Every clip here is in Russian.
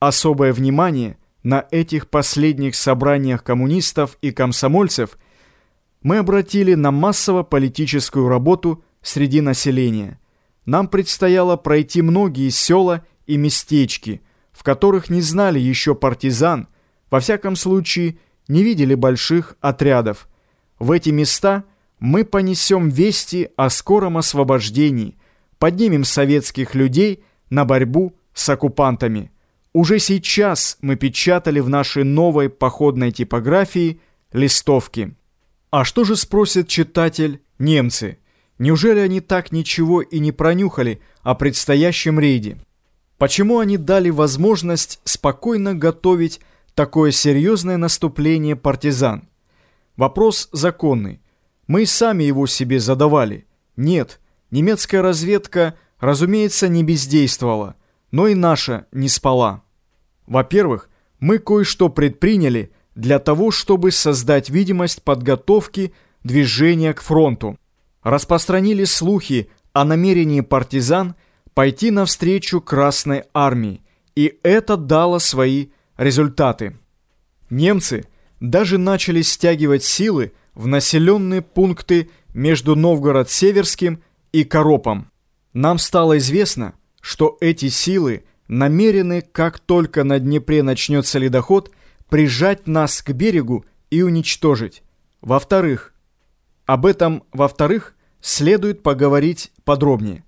особое внимание на этих последних собраниях коммунистов и комсомольцев мы обратили на массово-политическую работу среди населения. Нам предстояло пройти многие села и местечки, в которых не знали еще партизан, во всяком случае не видели больших отрядов. В эти места мы понесем вести о скором освобождении, поднимем советских людей на борьбу с оккупантами. Уже сейчас мы печатали в нашей новой походной типографии листовки. А что же спросит читатель немцы? Неужели они так ничего и не пронюхали о предстоящем рейде? Почему они дали возможность спокойно готовить такое серьезное наступление партизан? Вопрос законный. Мы сами его себе задавали. Нет, немецкая разведка, разумеется, не бездействовала но и наша не спала. Во-первых, мы кое-что предприняли для того, чтобы создать видимость подготовки движения к фронту. Распространили слухи о намерении партизан пойти навстречу Красной Армии, и это дало свои результаты. Немцы даже начали стягивать силы в населенные пункты между Новгород-Северским и Коропом. Нам стало известно, что эти силы намерены, как только на Днепре начнется ледоход, прижать нас к берегу и уничтожить. Во-вторых, об этом, во-вторых, следует поговорить подробнее.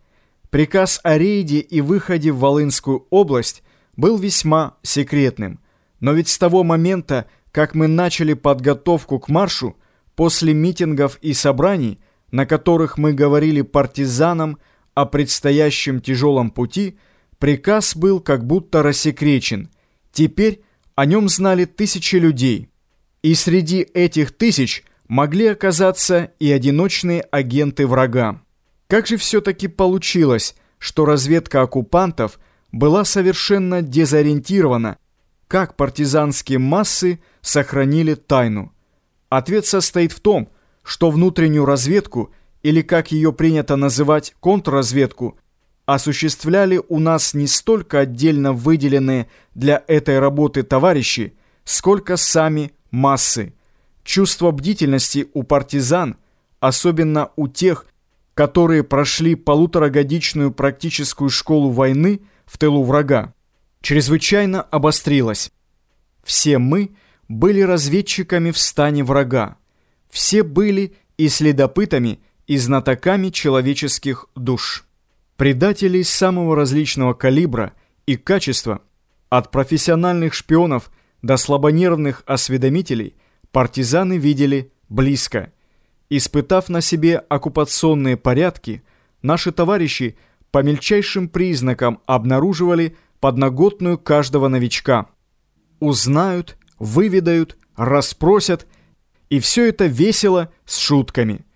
Приказ о рейде и выходе в Волынскую область был весьма секретным, но ведь с того момента, как мы начали подготовку к маршу, после митингов и собраний, на которых мы говорили партизанам, о предстоящем тяжелом пути, приказ был как будто рассекречен. Теперь о нем знали тысячи людей. И среди этих тысяч могли оказаться и одиночные агенты врага. Как же все-таки получилось, что разведка оккупантов была совершенно дезориентирована, как партизанские массы сохранили тайну? Ответ состоит в том, что внутреннюю разведку – или, как ее принято называть, контрразведку, осуществляли у нас не столько отдельно выделенные для этой работы товарищи, сколько сами массы. Чувство бдительности у партизан, особенно у тех, которые прошли полуторагодичную практическую школу войны в тылу врага, чрезвычайно обострилось. Все мы были разведчиками в стане врага. Все были и следопытами, и знатоками человеческих душ. Предателей самого различного калибра и качества, от профессиональных шпионов до слабонервных осведомителей, партизаны видели близко. Испытав на себе оккупационные порядки, наши товарищи по мельчайшим признакам обнаруживали подноготную каждого новичка. Узнают, выведают, расспросят, и все это весело с шутками –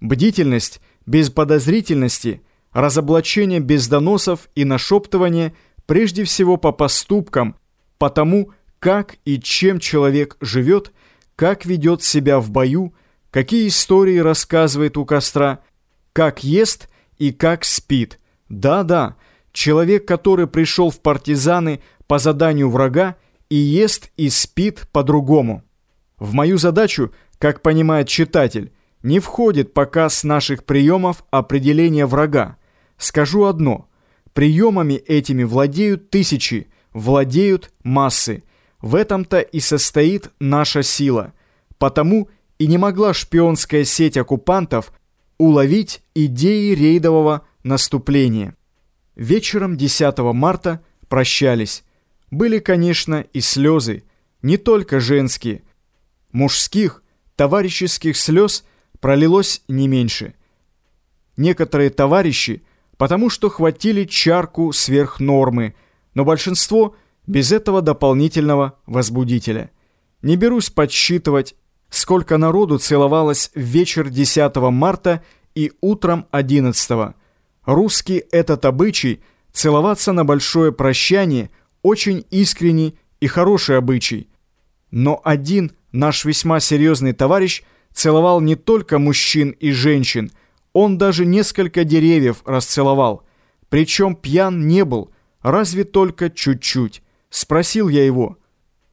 Бдительность без подозрительности, разоблачение без доносов и нашептывание прежде всего по поступкам, по тому, как и чем человек живет, как ведет себя в бою, какие истории рассказывает у костра, как ест и как спит. Да-да, человек, который пришел в партизаны по заданию врага, и ест и спит по-другому. В мою задачу, как понимает читатель, не входит показ наших приемов определения врага. Скажу одно. Приемами этими владеют тысячи, владеют массы. В этом-то и состоит наша сила. Потому и не могла шпионская сеть оккупантов уловить идеи рейдового наступления. Вечером 10 марта прощались. Были, конечно, и слезы, не только женские. Мужских, товарищеских слез – пролилось не меньше. Некоторые товарищи, потому что хватили чарку сверх нормы, но большинство без этого дополнительного возбудителя. Не берусь подсчитывать, сколько народу целовалось в вечер 10 марта и утром 11. Русский этот обычай целоваться на большое прощание очень искренний и хороший обычай. Но один наш весьма серьезный товарищ – целовал не только мужчин и женщин, он даже несколько деревьев расцеловал. Причем пьян не был, разве только чуть-чуть. Спросил я его,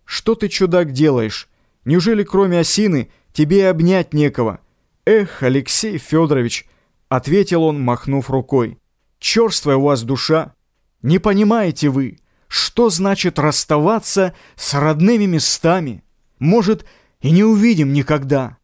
что ты, чудак, делаешь? Неужели кроме осины тебе и обнять некого? Эх, Алексей Федорович, ответил он, махнув рукой. Черствая у вас душа. Не понимаете вы, что значит расставаться с родными местами? Может, и не увидим никогда.